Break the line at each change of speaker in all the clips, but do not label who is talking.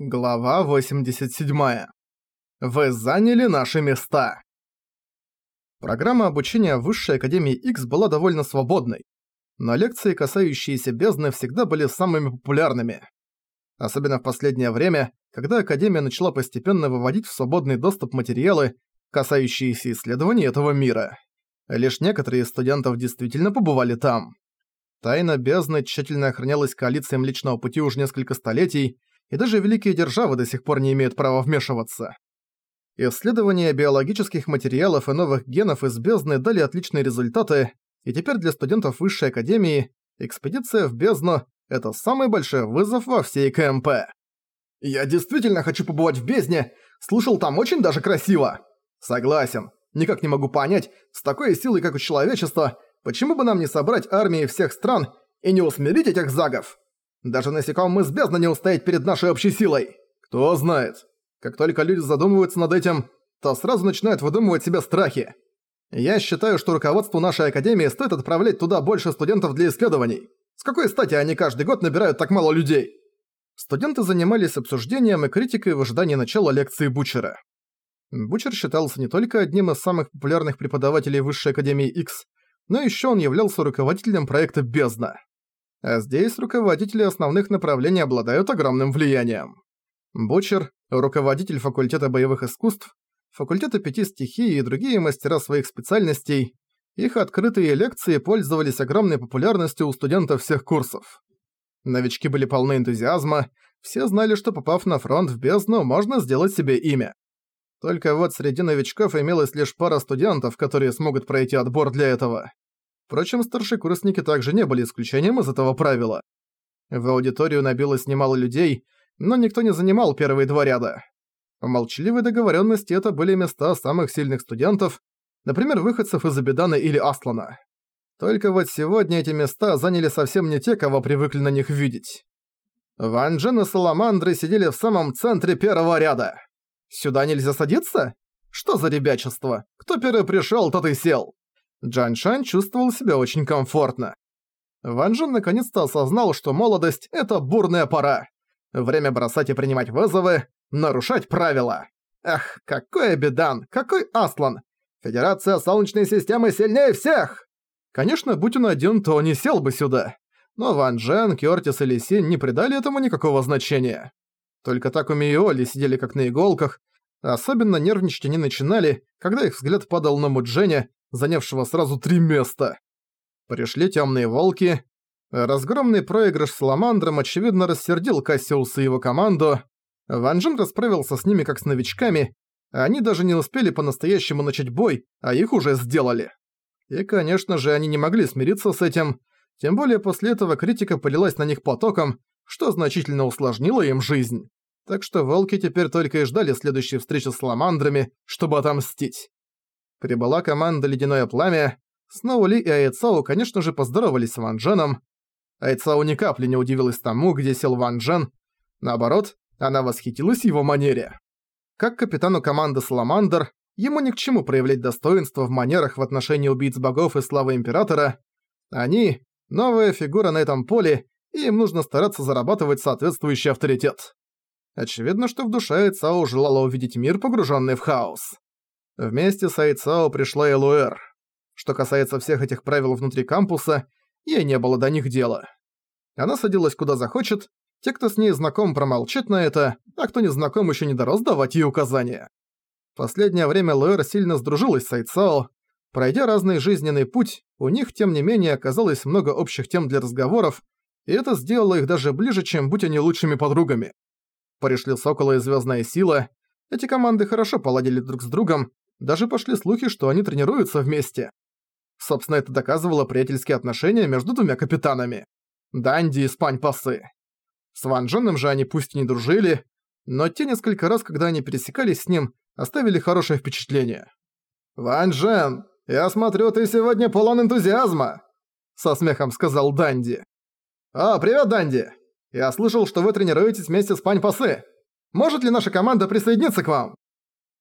Глава 87. Вы заняли наши места. Программа обучения Высшей Академии X была довольно свободной, но лекции, касающиеся бездны, всегда были самыми популярными. Особенно в последнее время, когда Академия начала постепенно выводить в свободный доступ материалы, касающиеся исследований этого мира. Лишь некоторые из студентов действительно побывали там. Тайна бездны тщательно охранялась коалицией Млечного Пути уже несколько столетий, и даже великие державы до сих пор не имеют права вмешиваться. Исследования биологических материалов и новых генов из бездны дали отличные результаты, и теперь для студентов Высшей Академии экспедиция в бездну – это самый большой вызов во всей КМП. «Я действительно хочу побывать в бездне! Слушал, там очень даже красиво!» «Согласен. Никак не могу понять, с такой силой, как у человечества, почему бы нам не собрать армии всех стран и не усмирить этих загов?» Даже насекомым из бездны не устоять перед нашей общей силой. Кто знает. Как только люди задумываются над этим, то сразу начинают выдумывать себе страхи. Я считаю, что руководству нашей академии стоит отправлять туда больше студентов для исследований. С какой стати они каждый год набирают так мало людей? Студенты занимались обсуждением и критикой в ожидании начала лекции Бучера. Бучер считался не только одним из самых популярных преподавателей Высшей Академии X, но еще он являлся руководителем проекта «Бездна». А здесь руководители основных направлений обладают огромным влиянием. Бучер, руководитель факультета боевых искусств, факультета пяти стихий и другие мастера своих специальностей, их открытые лекции пользовались огромной популярностью у студентов всех курсов. Новички были полны энтузиазма, все знали, что попав на фронт в бездну, можно сделать себе имя. Только вот среди новичков имелось лишь пара студентов, которые смогут пройти отбор для этого. Впрочем, старшекурсники также не были исключением из этого правила. В аудиторию набилось немало людей, но никто не занимал первые два ряда. По молчаливой договоренности это были места самых сильных студентов, например, выходцев из Абидана или Аслана. Только вот сегодня эти места заняли совсем не те, кого привыкли на них видеть. Ван Джен и Саламандры сидели в самом центре первого ряда. Сюда нельзя садиться? Что за ребячество? Кто первый пришел, тот и сел. Джан Шань чувствовал себя очень комфортно. Ван Джен наконец-то осознал, что молодость – это бурная пора. Время бросать и принимать вызовы, нарушать правила. Эх, какой Абидан, какой Аслан! Федерация Солнечной системы сильнее всех! Конечно, будь он один, то не сел бы сюда. Но Ван Джен, Кёртис и Ли Синь не придали этому никакого значения. Только Такуми и Оли сидели как на иголках, особенно нервничать они начинали, когда их взгляд падал на Мудженя, занявшего сразу три места. Пришли темные волки. Разгромный проигрыш с Ламандром очевидно рассердил Кассиуса и его команду. Ван Джен расправился с ними как с новичками, они даже не успели по-настоящему начать бой, а их уже сделали. И, конечно же, они не могли смириться с этим, тем более после этого критика полилась на них потоком, что значительно усложнило им жизнь. Так что волки теперь только и ждали следующей встречи с ламандрами, чтобы отомстить. Прибыла команда «Ледяное пламя». Сноули и Айцао, конечно же, поздоровались с Ван Дженом. Айцао ни капли не удивилась тому, где сел Ван Джен. Наоборот, она восхитилась его манере. Как капитану команды «Саламандр», ему ни к чему проявлять достоинство в манерах в отношении убийц богов и славы Императора. Они — новая фигура на этом поле, и им нужно стараться зарабатывать соответствующий авторитет. Очевидно, что в душе Айцао желала увидеть мир, погруженный в хаос. Вместе с Айцао пришла Элуэр. Что касается всех этих правил внутри кампуса, ей не было до них дела. Она садилась куда захочет, те, кто с ней знаком, промолчат на это, а кто не знаком, еще не дорос давать ей указания. В последнее время Луэр сильно сдружилась с Айцао. Пройдя разный жизненный путь, у них, тем не менее, оказалось много общих тем для разговоров, и это сделало их даже ближе, чем будь они лучшими подругами. Пришли Сокола и Звездная Сила. Эти команды хорошо поладили друг с другом, даже пошли слухи, что они тренируются вместе. Собственно, это доказывало приятельские отношения между двумя капитанами. Данди и Спань-Пасы. С Ван Дженом же они пусть и не дружили, но те несколько раз, когда они пересекались с ним, оставили хорошее впечатление. «Ван Джен, я смотрю, ты сегодня полон энтузиазма!» Со смехом сказал Данди. «О, привет, Данди! Я слышал, что вы тренируетесь вместе с Пань-Пасы. Может ли наша команда присоединиться к вам?»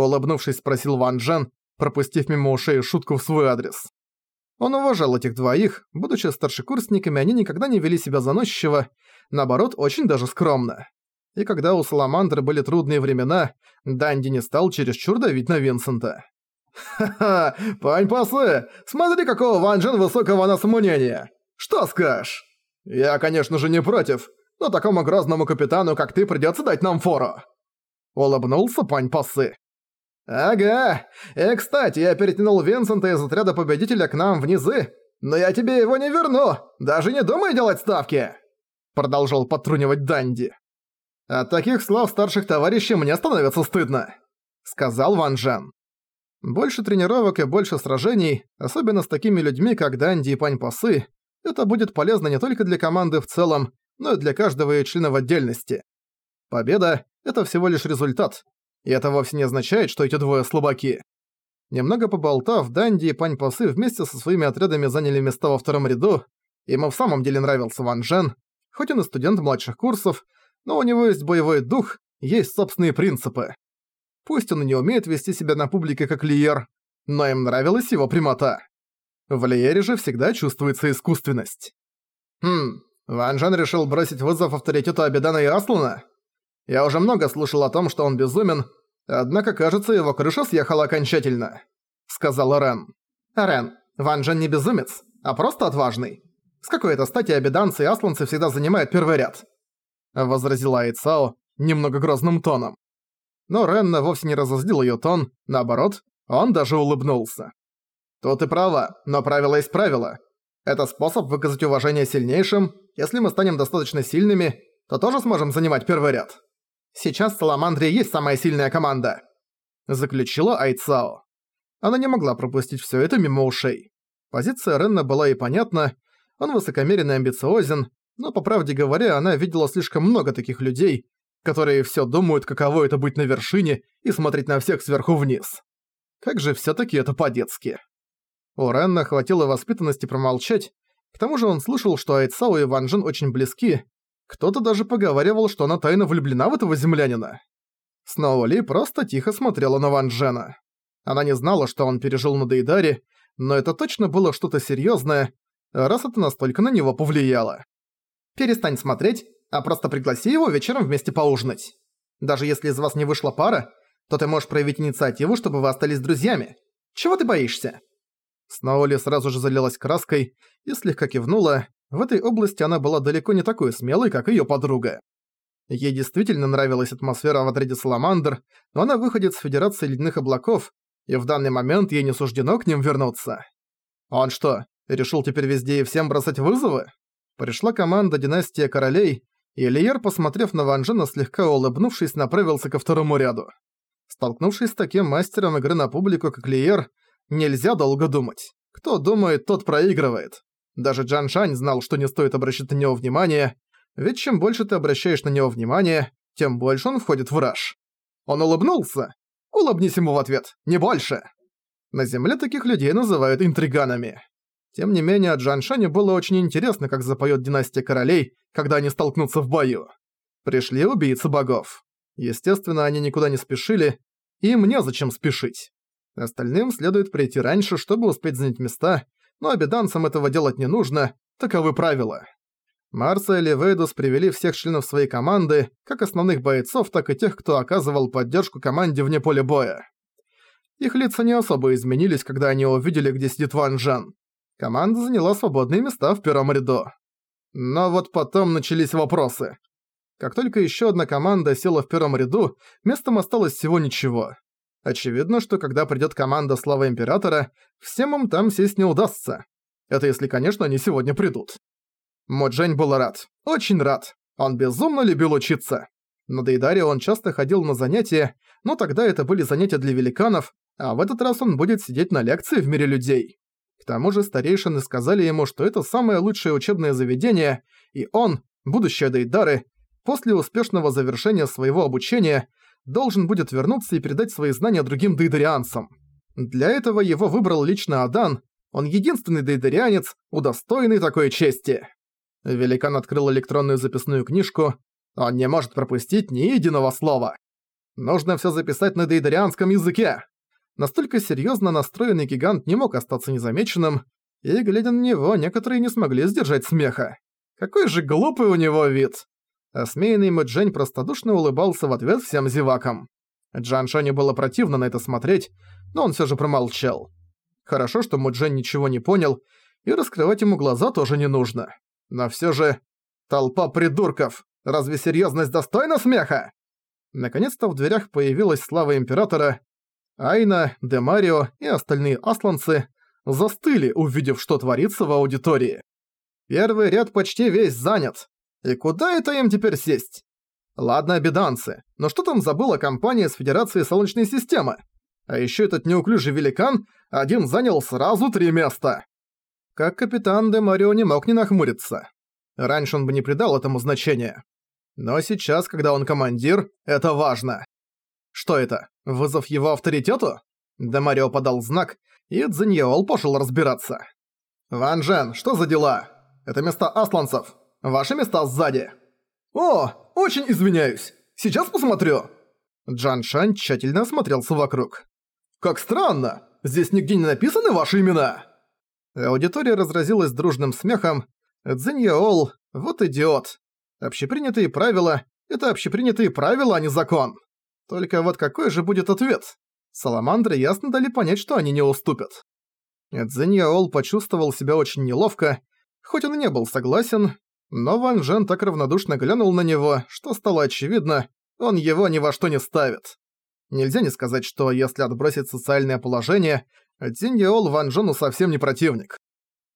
Улыбнувшись, спросил Ван Джен, пропустив мимо ушей шутку в свой адрес. Он уважал этих двоих, будучи старшекурсниками, они никогда не вели себя заносчиво, наоборот, очень даже скромно. И когда у Саламандры были трудные времена, Данди не стал чересчур давить на Винсента. «Ха-ха, пань Пасы, смотри, какого Ван Джен высокого нас мнения! Что скажешь?» «Я, конечно же, не против, но такому грозному капитану, как ты, придётся дать нам фору!» Улыбнулся пань Пасы. «Ага, и, кстати, я перетянул Винсента из отряда победителя к нам в низы, но я тебе его не верну, даже не думай делать ставки!» Продолжал подтрунивать Данди. «От таких слов старших товарищей мне становится стыдно», — сказал Ван Жен. Больше тренировок и больше сражений, особенно с такими людьми, как Данди и Пань Пасы, это будет полезно не только для команды в целом, но и для каждого ее члена в отдельности. Победа — это всего лишь результат, и это вовсе не означает, что эти двое слабаки. Немного поболтав, Данди и Пань Пасы вместе со своими отрядами заняли места во втором ряду. Ему в самом деле нравился Ван Жен, хоть он и студент младших курсов, но у него есть боевой дух, есть собственные принципы. Пусть он и не умеет вести себя на публике как Лиер, но им нравилась его прямота. В Лиере же всегда чувствуется искусственность. Хм, Ван Жен решил бросить вызов авторитету Абидана и Аслана? Я уже много слышал о том, что он безумен, однако, кажется, его крыша съехала окончательно», — сказала Рен. «Рен, Ван Джен не безумец, а просто отважный. С какой-то стати абиданцы и асланцы всегда занимают первый ряд?» — возразила Айцао немного грозным тоном. Но Ренна вовсе не разозлил её тон, наоборот, он даже улыбнулся. «Тут и право, но правило есть правило. Это способ выказать уважение сильнейшим. Если мы станем достаточно сильными, то тоже сможем занимать первый ряд». Сейчас Саламандре есть самая сильная команда», — заключила Айцао. Она не могла пропустить всё это мимо ушей. Позиция Ренна была и понятна, он высокомерен и амбициозен, но, по правде говоря, она видела слишком много таких людей, которые всё думают, каково это быть на вершине и смотреть на всех сверху вниз. Как же всё-таки это по-детски. У Ренна хватило воспитанности промолчать, к тому же он слышал, что Айцао и Ван Джен очень близки, кто-то даже поговаривал, что она тайно влюблена в этого землянина. Сноу Ли просто тихо смотрела на Ван Джена. Она не знала, что он пережил на Дейдаре, но это точно было что-то серьёзное, раз это настолько на него повлияло. «Перестань смотреть, а просто пригласи его вечером вместе поужинать. Даже если из вас не вышла пара, то ты можешь проявить инициативу, чтобы вы остались друзьями. Чего ты боишься?» Сноули сразу же залилась краской и слегка кивнула, в этой области она была далеко не такой смелой, как её подруга. Ей действительно нравилась атмосфера в отряде Саламандр, но она выходит с Федерации Ледяных Облаков, и в данный момент ей не суждено к ним вернуться. Он что, решил теперь везде и всем бросать вызовы? Пришла команда Династия Королей, и Лиер, посмотрев на Ван слегка улыбнувшись, направился ко второму ряду. Столкнувшись с таким мастером игры на публику, как Лиер, нельзя долго думать. Кто думает, тот проигрывает. Даже Джан Шань знал, что не стоит обращать на него внимание, ведь чем больше ты обращаешь на него внимание, тем больше он входит в раж. Он улыбнулся. Улыбнись ему в ответ, не больше. На земле таких людей называют интриганами. Тем не менее, Джан Шаню было очень интересно, как запоет династия королей, когда они столкнутся в бою. Пришли убийцы богов. Естественно, они никуда не спешили, и им незачем спешить. Остальным следует прийти раньше, чтобы успеть занять места, но обеданцам этого делать не нужно, таковы правила. Марса и Вейдус привели всех членов своей команды, как основных бойцов, так и тех, кто оказывал поддержку команде вне поля боя. Их лица не особо изменились, когда они увидели, где сидит Ван Джан. Команда заняла свободные места в первом ряду. Но вот потом начались вопросы. Как только еще одна команда села в первом ряду, местом осталось всего ничего. Очевидно, что когда придёт команда Слава Императора, всем им там сесть не удастся. Это если, конечно, они сегодня придут. Моджень был рад. Очень рад. Он безумно любил учиться. На Дейдаре он часто ходил на занятия, но тогда это были занятия для великанов, а в этот раз он будет сидеть на лекции в мире людей. К тому же старейшины сказали ему, что это самое лучшее учебное заведение, и он, будущее Дейдары, после успешного завершения своего обучения, должен будет вернуться и передать свои знания другим дейдарианцам. Для этого его выбрал лично Адан, он единственный дейдарианец, удостоенный такой чести. Великан открыл электронную записную книжку, он не может пропустить ни единого слова. Нужно все записать на дейдарианском языке. Настолько серьезно настроенный гигант не мог остаться незамеченным, и, глядя на него, некоторые не смогли сдержать смеха. Какой же глупый у него вид. Осмеянный Мэджень простодушно улыбался в ответ всем зевакам. Джан было противно на это смотреть, но он все же промолчал. Хорошо, что Муджен ничего не понял, и раскрывать ему глаза тоже не нужно. Но все же... Толпа придурков! Разве серьезность достойна смеха? Наконец-то в дверях появилась слава Императора. Айна, Демарио и остальные асланцы застыли, увидев, что творится в аудитории. Первый ряд почти весь занят. И куда это им теперь сесть? Ладно, обеданцы, но что там забыла компания с Федерации Солнечной Системы? А еще этот неуклюжий великан один занял сразу три места. Как капитан Де Марио не мог не нахмуриться. Раньше он бы не придал этому значения. Но сейчас, когда он командир, это важно. Что это? Вызов его авторитету? Де Марио подал знак, и Цзиньяол пошел разбираться. «Ван Жен, что за дела? Это места асланцев. Ваши места сзади». «О, очень извиняюсь. Сейчас посмотрю». Джан Шань тщательно осмотрелся вокруг. «Как странно! Здесь нигде не написаны ваши имена!» Аудитория разразилась дружным смехом. Цзиньяол, вот идиот. Общепринятые правила — это общепринятые правила, а не закон. Только вот какой же будет ответ? Саламандры ясно дали понять, что они не уступят. Цзиньяол почувствовал себя очень неловко, хоть он и не был согласен, но Ван Жен так равнодушно глянул на него, что стало очевидно, он его ни во что не ставит. Нельзя не сказать, что если отбросить социальное положение, Цзиньяол Ван Джону совсем не противник.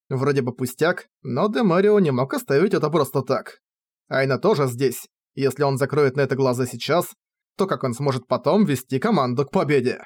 Вроде бы пустяк, но Де Марио не мог оставить это просто так. Айна тоже здесь. Если он закроет на это глаза сейчас, то как он сможет потом вести команду к победе?